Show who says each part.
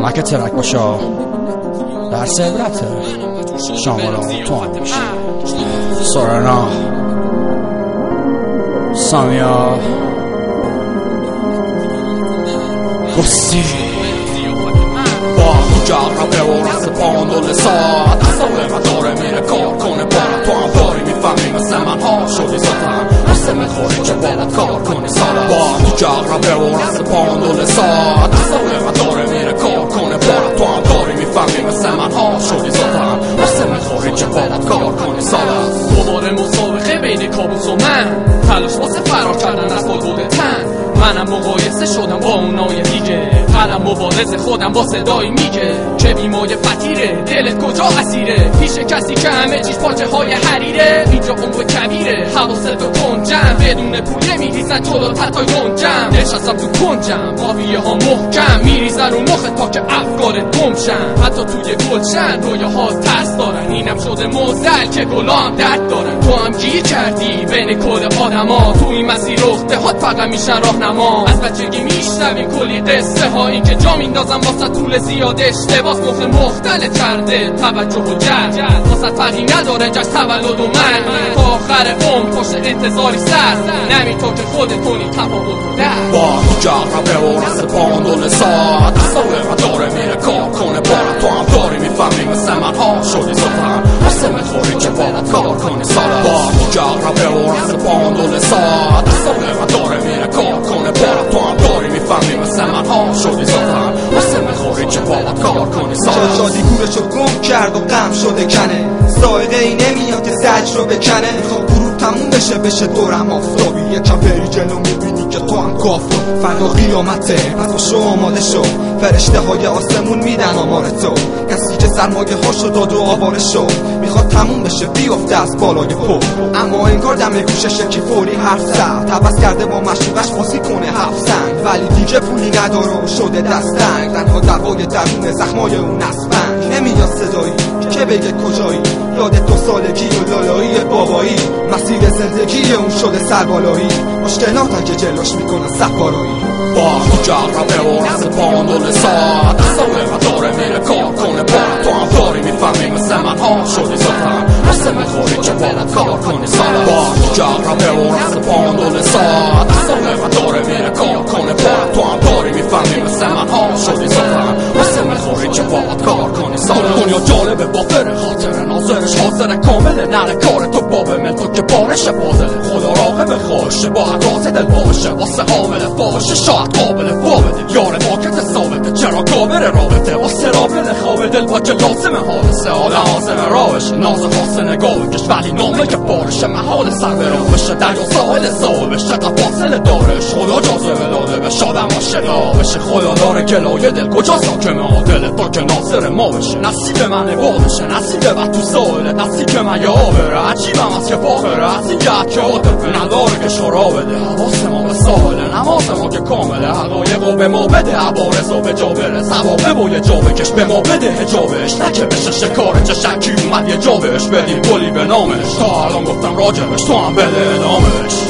Speaker 1: مکه ترک باشا در سبرت شامل تو سورنا. سامیا. گفتی با مجربه و رس پاندول ساعت. اصلا و داره میره کار کنه. مجربه و رس پاندول ساعت اصلا و داره میره کار کنه بارا تو هم باری می‌فهمی مثل من ها شدی ساتم واسه می‌خوری که باید کار کنی سالا
Speaker 2: دوباره مسابقه بین کابوس و من تلاش واسه فرار کردن از بود تن منم مقایسه شدم با اونای دیگه قلم مبارز خودم با صدایی میگه که بیمای فتیره دلت کجا اسیره پیش کسی که همه چیز پاچه های حریره اینجا عمق کبیره حواست و کنجم بدون پوله میریزن جلو تتای گنجم. نشستم تو کنجم قاویه ها محکم. میریزن رو مخت تا که افکارت گمشن حتی توی گلشن رویه ها ترس دارن. اینم شده موزل که گلان درد دارن. تو هم گیر کردی بین کل آدما. تو این مسیر رخته هات فقط میشن راهنما. از بچگی میشنویم کلی قصه ها این که جا میندازم واسه طول زیادش لباس مخ مختلف کرده. توجه و جد واسه فرقی نداره جشن تولد و من تا آخر عمر پشت انتظاری سر. نمیتون که خودت کنی تفاوت و در
Speaker 1: با مجربه و رس پاندول ساعت و داره میره کار کنه بارا تو هم داری می‌فهمی مثل من ها شدی سفرم واسه می‌خوری که باید کار کنی سالا با مجربه و رس پاندول ساعت و داره میره کار کنه بارا تو هم داری می‌فهمی مثل من ها شدی سفرم واسه می‌خوری که باید کار کنی سالا
Speaker 3: شادی گورشو گم کرد و غم شده کنه. سایقه ای نمیاد که زج رو بکنه. غروب تموم بشه بشه دورم آفتابی. یکم بری جلو می‌بینی. تو هم کافر فردا قیامته پس باشو آماده شو. فرشته های آسمون میدن آمار تو. کسی که سرمایه هاشو داد و آواره شو. می‌خواد تموم بشه بیفته از بالای پو اما انگار دم گوشش که فوری حرف زد. تبس کرده با مشروقش بازی کنه هفت ولی دیگه پولی نداره و شده دستنگ تنها دوای درون زخمای اون اسفنگ نمیاد صدایی. که بگه کجایی؟ یاد دو سالگی و لالایی بابایی. مسیر زندگی اون شده سربالایی. مشکلات که جلوش می‌کنه سفارایی
Speaker 1: با مجربه و رس پاندول ساعت اصلا و داره میره کار کنه بارا تو هم داری می‌فهمی. مثل من ها شدی سفرم واسه می‌خوری که باید کار کنی سالا با مجربه و رس پاندول ساعت اصلا و داره میره کار کنه بارا تو هم داری می‌فهمی. مثل من ها شدی سفرم واسه می‌خوری که باید کار کنی سالا دنیا جالبه با فر ناظرش حاضر کامل نره کار تو باب من تو که بارش بازل خدا راقب خواهشه با حقات دل باشه واسه حامل باشه شاید قابل بابده یار ماکت ثابته چرا کابر رابطه واسه رابل خواب دل با که لازمه حادثه حال حاضر راهش ناز خاص نگاه کش ولی نامه که بارش محال سر به راه بشه دریا ساحل صاحبش چقدر فاصله دارش خدا جازه لاده به شادم آشنا بشه خدا داره گلایه دل. کجا ساکمه ها دل تا که ناظر ما بشه نصیب منه بادشه نصیب بعد تو ساحله نصیب من یا آبره عجیبم از که فاخره از این که عاطفه نداره که شرا بده حواس ما به ساحله نماز ما که کامله به ما بده عبارز و به جا بره ثوابه و یه جا بکش به ما بده هجابش نکه بشه شکار چه شکی اومد یه جا بهش بدیم گلی به نامش. تا الان گفتم راجبش تو هم بده ادامش